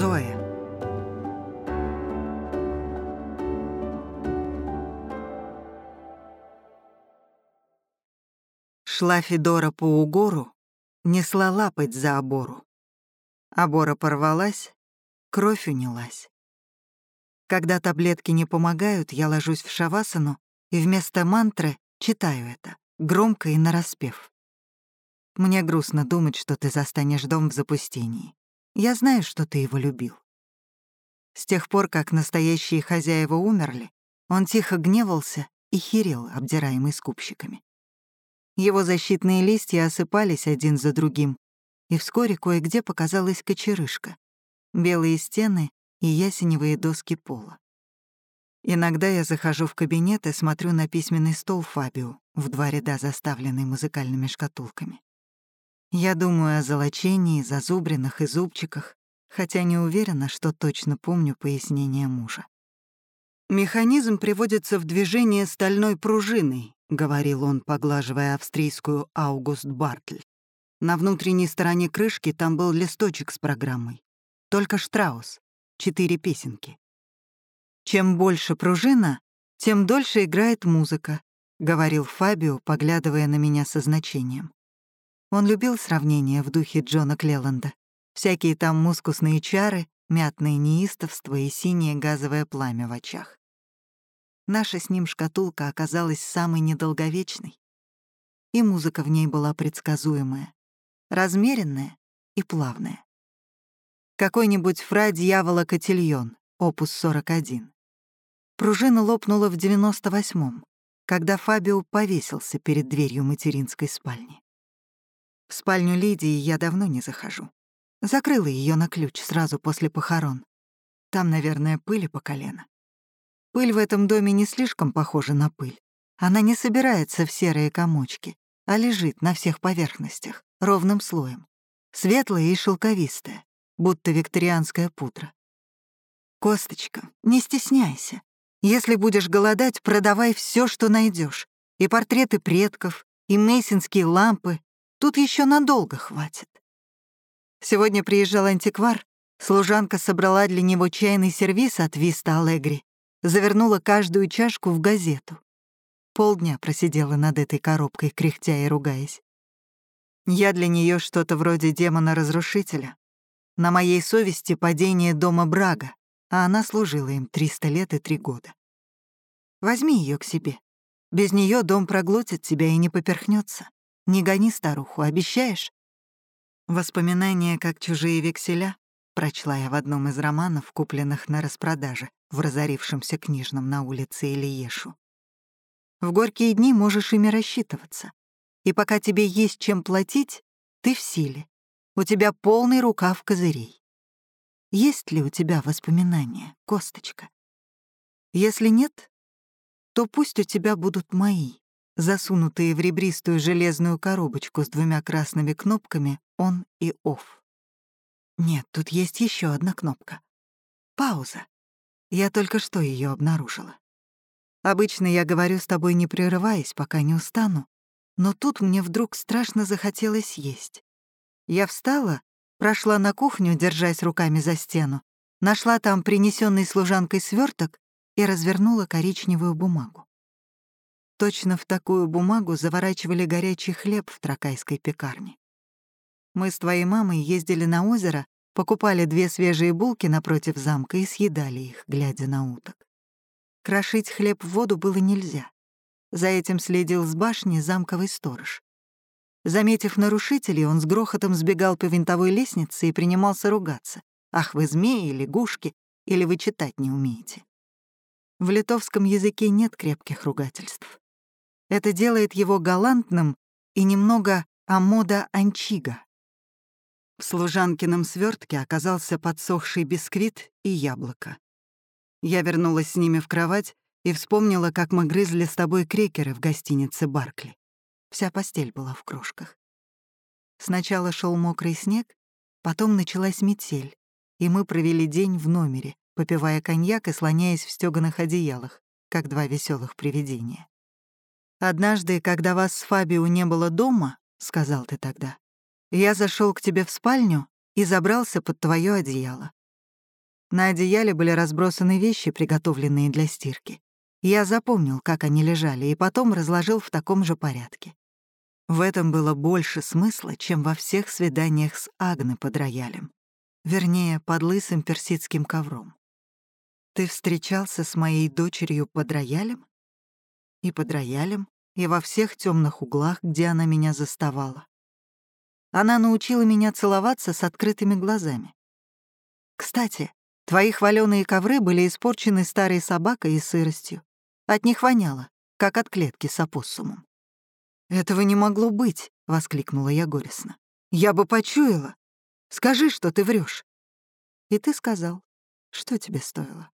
Зоя. Шла Федора по угору, несла лапать за обору. Обора порвалась, кровь унялась. Когда таблетки не помогают, я ложусь в шавасану и вместо мантры читаю это, громко и нараспев. Мне грустно думать, что ты застанешь дом в запустении. Я знаю, что ты его любил. С тех пор, как настоящие хозяева умерли, он тихо гневался и херел, обдираемый скупщиками. Его защитные листья осыпались один за другим, и вскоре кое-где показалась кочерышка, белые стены и ясеневые доски пола. Иногда я захожу в кабинет и смотрю на письменный стол Фабио, в два ряда заставленный музыкальными шкатулками. Я думаю о золочении, зазубринах и зубчиках, хотя не уверена, что точно помню пояснение мужа. «Механизм приводится в движение стальной пружиной», — говорил он, поглаживая австрийскую Аугуст Бартль. На внутренней стороне крышки там был листочек с программой. Только Штраус. Четыре песенки. Чем больше пружина, тем дольше играет музыка, говорил Фабио, поглядывая на меня со значением. Он любил сравнения в духе Джона Клеланда. Всякие там мускусные чары, мятное неистовство и синее газовое пламя в очах. Наша с ним шкатулка оказалась самой недолговечной. И музыка в ней была предсказуемая, размеренная и плавная. Какой-нибудь фра дьявола Котильон, опус 41. Пружина лопнула в 98-м, когда Фабио повесился перед дверью материнской спальни. В спальню Лидии я давно не захожу. Закрыла ее на ключ сразу после похорон. Там, наверное, пыли по колено. Пыль в этом доме не слишком похожа на пыль. Она не собирается в серые комочки, а лежит на всех поверхностях, ровным слоем. Светлая и шелковистая, будто викторианская пудра. Косточка, не стесняйся. Если будешь голодать, продавай все, что найдешь. И портреты предков, и мейсинские лампы. Тут еще надолго хватит. Сегодня приезжал антиквар, служанка собрала для него чайный сервиз от Виста Алегри, завернула каждую чашку в газету. Полдня просидела над этой коробкой, кряхтя и ругаясь. Я для нее что-то вроде демона-разрушителя. На моей совести падение дома Брага, а она служила им 300 лет и 3 года. Возьми ее к себе. Без нее дом проглотит тебя и не поперхнется. Не гони старуху, обещаешь? Воспоминания как чужие векселя прочла я в одном из романов, купленных на распродаже в разорившемся книжном на улице Ильешу. В горькие дни можешь ими рассчитываться. И пока тебе есть чем платить, ты в силе. У тебя полный рукав козырей. Есть ли у тебя воспоминания, косточка? Если нет, то пусть у тебя будут мои, засунутые в ребристую железную коробочку с двумя красными кнопками «Он» и «Офф». Нет, тут есть еще одна кнопка. Пауза. Я только что ее обнаружила. Обычно я говорю с тобой не прерываясь, пока не устану, но тут мне вдруг страшно захотелось есть. Я встала, прошла на кухню, держась руками за стену, нашла там принесенный служанкой сверток и развернула коричневую бумагу. Точно в такую бумагу заворачивали горячий хлеб в тракайской пекарне. Мы с твоей мамой ездили на озеро, покупали две свежие булки напротив замка и съедали их, глядя на уток. Крошить хлеб в воду было нельзя. За этим следил с башни замковый сторож. Заметив нарушителей, он с грохотом сбегал по винтовой лестнице и принимался ругаться. «Ах вы змеи, лягушки, или вы читать не умеете?» В литовском языке нет крепких ругательств. Это делает его галантным и немного амода анчига. В служанкином свертке оказался подсохший бисквит и яблоко. Я вернулась с ними в кровать и вспомнила, как мы грызли с тобой крекеры в гостинице Баркли. Вся постель была в крошках. Сначала шел мокрый снег, потом началась метель, и мы провели день в номере, попивая коньяк и слоняясь в стёганых одеялах, как два веселых привидения. «Однажды, когда вас с Фабио не было дома, — сказал ты тогда, — я зашел к тебе в спальню и забрался под твое одеяло. На одеяле были разбросаны вещи, приготовленные для стирки. Я запомнил, как они лежали, и потом разложил в таком же порядке. В этом было больше смысла, чем во всех свиданиях с Агны под роялем. Вернее, под лысым персидским ковром. Ты встречался с моей дочерью под роялем? И под роялем, и во всех темных углах, где она меня заставала. Она научила меня целоваться с открытыми глазами. Кстати, твои хваленые ковры были испорчены старой собакой и сыростью. От них воняло, как от клетки с опоссумом. «Этого не могло быть!» — воскликнула я горестно. «Я бы почуяла! Скажи, что ты врешь. И ты сказал, что тебе стоило.